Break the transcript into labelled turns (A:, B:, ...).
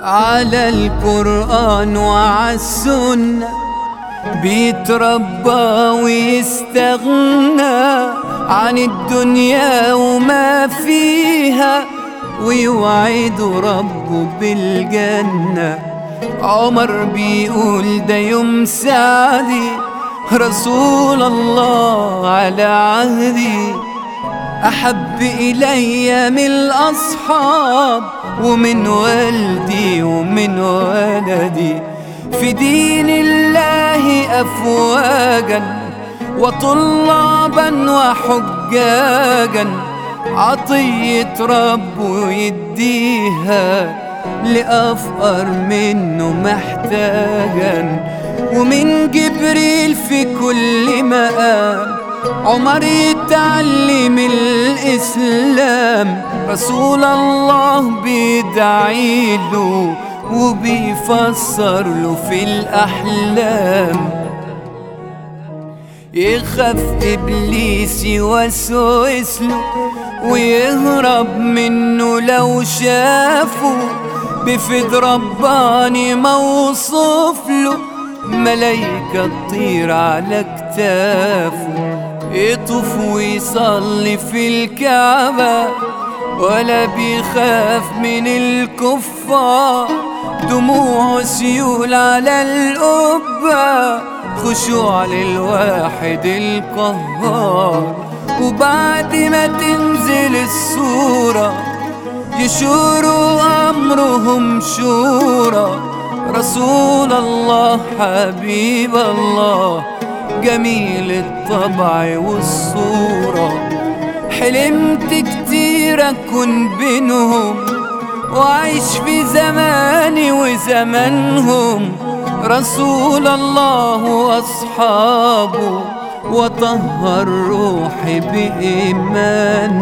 A: على القرآن وعلى السنة بيتربى ويستغنى عن الدنيا وما فيها ويوعد ربه بالجنة. عمر بيقول ده يوم سعدي رسول الله على عهدي. أحب إلي من الأصحاب ومن والدي ومن ولدي. في دين الله أفواجا وطلابا وحجاجا. عطية رب يديها لأفقر منه محتاجا. ومن جبريل في كل مقام عمر يتعلم الإسلام رسول الله بيدعي له وبيفسر له في الأحلام. يخاف إبليس يوسوس له ويهرب منه لو شافه بفد رباني موصوف له ملايكة تطير على كتافه. يطوف ويصلي في الكعبة ولا بيخاف من الكفار. دموع سيول على القبة خشوع للواحد القهار. وبعد ما تنزل الصورة يشوروا أمرهم شورى. رسول الله حبيب الله. جميل الطبع والصورة. حلمت كتير أكون بينهم وعيش في زماني وزمانهم رسول الله وأصحابه وطهر روحي بإيمانهم.